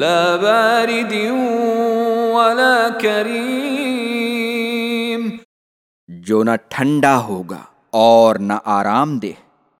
لا بارد ولا کریم جو نہ ٹھنڈا ہوگا اور نہ آرام دہ۔